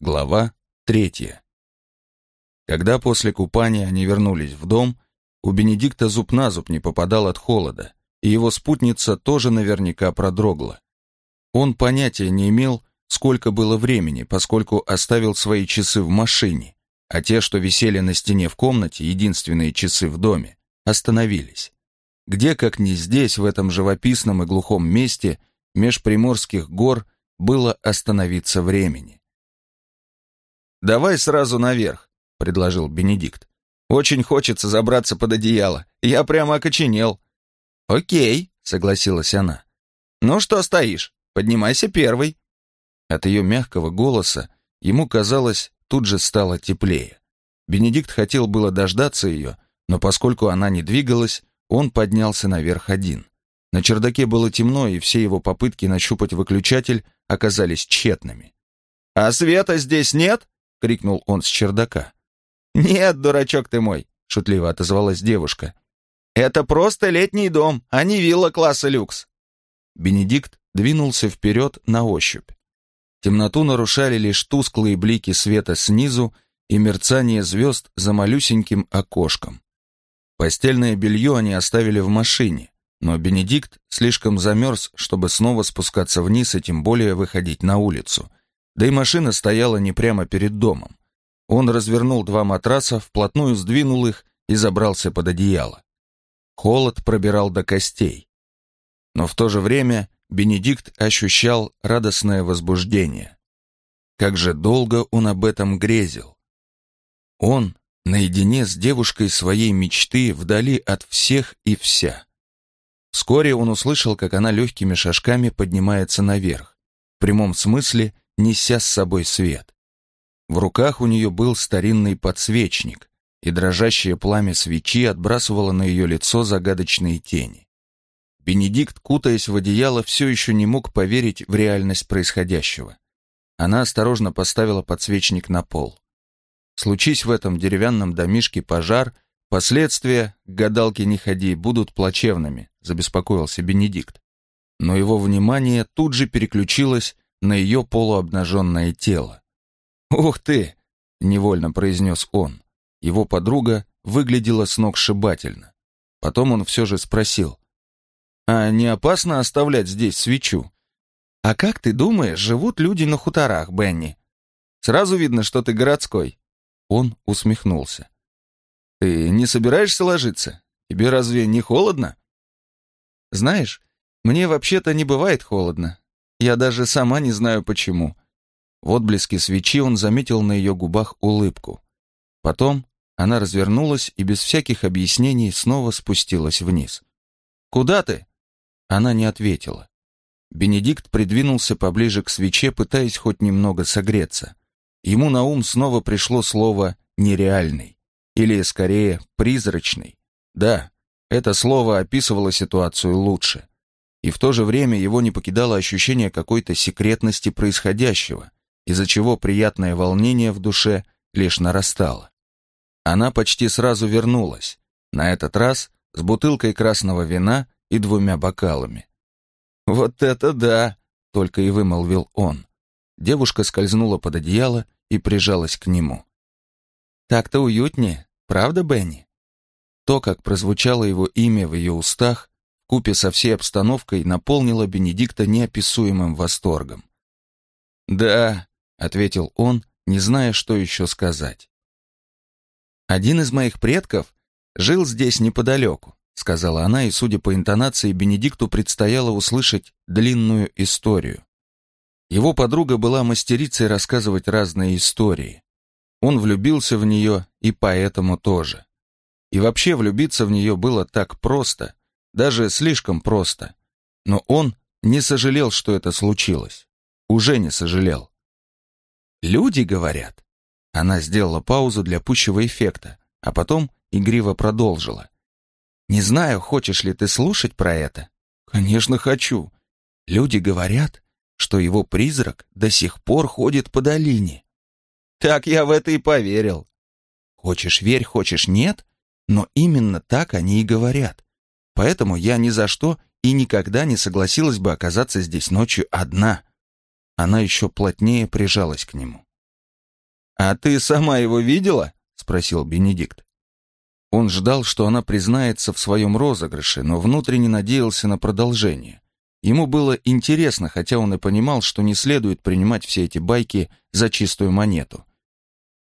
Глава третья. Когда после купания они вернулись в дом, у Бенедикта зуб на зуб не попадал от холода, и его спутница тоже наверняка продрогла. Он понятия не имел, сколько было времени, поскольку оставил свои часы в машине, а те, что висели на стене в комнате, единственные часы в доме, остановились. Где, как ни здесь, в этом живописном и глухом месте, меж приморских гор, было остановиться времени. «Давай сразу наверх», — предложил Бенедикт. «Очень хочется забраться под одеяло. Я прямо окоченел». «Окей», — согласилась она. «Ну что стоишь? Поднимайся первый». От ее мягкого голоса ему казалось, тут же стало теплее. Бенедикт хотел было дождаться ее, но поскольку она не двигалась, он поднялся наверх один. На чердаке было темно, и все его попытки нащупать выключатель оказались тщетными. «А света здесь нет?» — крикнул он с чердака. «Нет, дурачок ты мой», — шутливо отозвалась девушка. «Это просто летний дом, а не вилла класса люкс». Бенедикт двинулся вперед на ощупь. Темноту нарушали лишь тусклые блики света снизу и мерцание звезд за малюсеньким окошком. Постельное белье они оставили в машине, но Бенедикт слишком замерз, чтобы снова спускаться вниз и тем более выходить на улицу — да и машина стояла не прямо перед домом. Он развернул два матраса, вплотную сдвинул их и забрался под одеяло. Холод пробирал до костей. Но в то же время Бенедикт ощущал радостное возбуждение. Как же долго он об этом грезил. Он наедине с девушкой своей мечты вдали от всех и вся. Вскоре он услышал, как она легкими шажками поднимается наверх. В прямом смысле неся с собой свет. В руках у нее был старинный подсвечник, и дрожащее пламя свечи отбрасывало на ее лицо загадочные тени. Бенедикт, кутаясь в одеяло, все еще не мог поверить в реальность происходящего. Она осторожно поставила подсвечник на пол. Случись в этом деревянном домишке пожар, последствия, к гадалке не ходи, будут плачевными, забеспокоился Бенедикт. Но его внимание тут же переключилось на ее полуобнаженное тело. «Ух ты!» — невольно произнес он. Его подруга выглядела сногсшибательно. Потом он все же спросил. «А не опасно оставлять здесь свечу?» «А как ты думаешь, живут люди на хуторах, Бенни? Сразу видно, что ты городской». Он усмехнулся. «Ты не собираешься ложиться? Тебе разве не холодно?» «Знаешь, мне вообще-то не бывает холодно. Я даже сама не знаю почему. В отблеске свечи он заметил на ее губах улыбку. Потом она развернулась и без всяких объяснений снова спустилась вниз. «Куда ты?» Она не ответила. Бенедикт придвинулся поближе к свече, пытаясь хоть немного согреться. Ему на ум снова пришло слово «нереальный», или, скорее, «призрачный». Да, это слово описывало ситуацию лучше и в то же время его не покидало ощущение какой-то секретности происходящего, из-за чего приятное волнение в душе лишь нарастало. Она почти сразу вернулась, на этот раз с бутылкой красного вина и двумя бокалами. «Вот это да!» — только и вымолвил он. Девушка скользнула под одеяло и прижалась к нему. «Так-то уютнее, правда, Бенни?» То, как прозвучало его имя в ее устах, купе со всей обстановкой наполнила Бенедикта неописуемым восторгом. «Да», — ответил он, не зная, что еще сказать. «Один из моих предков жил здесь неподалеку», — сказала она, и, судя по интонации, Бенедикту предстояло услышать длинную историю. Его подруга была мастерицей рассказывать разные истории. Он влюбился в нее и поэтому тоже. И вообще влюбиться в нее было так просто — даже слишком просто. Но он не сожалел, что это случилось. Уже не сожалел. «Люди говорят». Она сделала паузу для пущего эффекта, а потом игриво продолжила. «Не знаю, хочешь ли ты слушать про это?» «Конечно, хочу. Люди говорят, что его призрак до сих пор ходит по долине». «Так я в это и поверил». «Хочешь верь, хочешь нет, но именно так они и говорят. Поэтому я ни за что и никогда не согласилась бы оказаться здесь ночью одна. Она еще плотнее прижалась к нему. «А ты сама его видела?» — спросил Бенедикт. Он ждал, что она признается в своем розыгрыше, но внутренне надеялся на продолжение. Ему было интересно, хотя он и понимал, что не следует принимать все эти байки за чистую монету.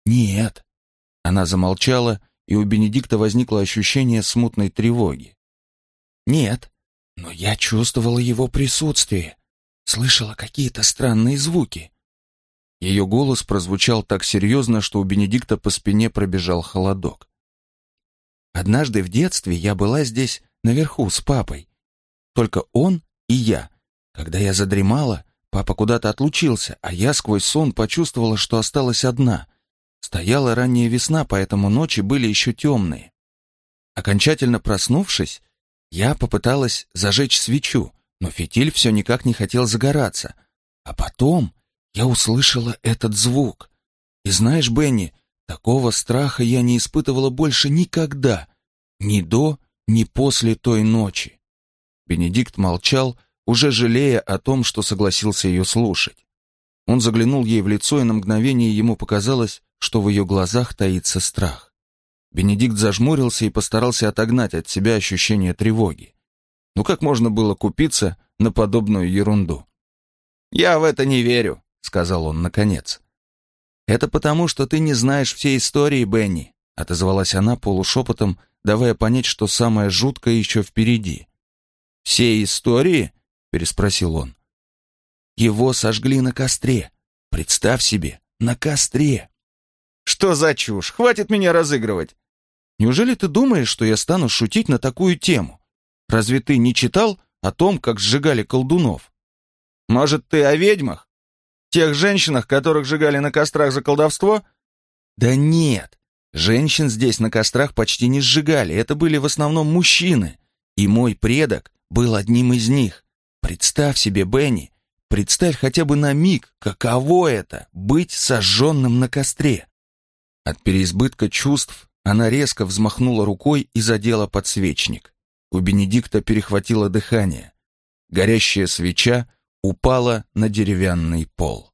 «Нет». Она замолчала, и у Бенедикта возникло ощущение смутной тревоги. «Нет, но я чувствовала его присутствие, слышала какие-то странные звуки». Ее голос прозвучал так серьезно, что у Бенедикта по спине пробежал холодок. «Однажды в детстве я была здесь наверху с папой. Только он и я. Когда я задремала, папа куда-то отлучился, а я сквозь сон почувствовала, что осталась одна. Стояла ранняя весна, поэтому ночи были еще темные. Окончательно проснувшись, я попыталась зажечь свечу, но фитиль все никак не хотел загораться. А потом я услышала этот звук. И знаешь, Бенни, такого страха я не испытывала больше никогда. Ни до, ни после той ночи. Бенедикт молчал, уже жалея о том, что согласился ее слушать. Он заглянул ей в лицо, и на мгновение ему показалось, что в ее глазах таится страх. Бенедикт зажмурился и постарался отогнать от себя ощущение тревоги. Ну как можно было купиться на подобную ерунду? «Я в это не верю», — сказал он наконец. «Это потому, что ты не знаешь всей истории, Бенни», — отозвалась она полушепотом, давая понять, что самое жуткое еще впереди. «Все истории?» — переспросил он. «Его сожгли на костре. Представь себе, на костре!» «Что за чушь? Хватит меня разыгрывать!» «Неужели ты думаешь, что я стану шутить на такую тему? Разве ты не читал о том, как сжигали колдунов?» «Может, ты о ведьмах? Тех женщинах, которых сжигали на кострах за колдовство?» «Да нет, женщин здесь на кострах почти не сжигали, это были в основном мужчины. И мой предок был одним из них. Представь себе, Бенни, представь хотя бы на миг, каково это — быть сожженным на костре. От переизбытка чувств она резко взмахнула рукой и задела подсвечник. У Бенедикта перехватило дыхание. Горящая свеча упала на деревянный пол.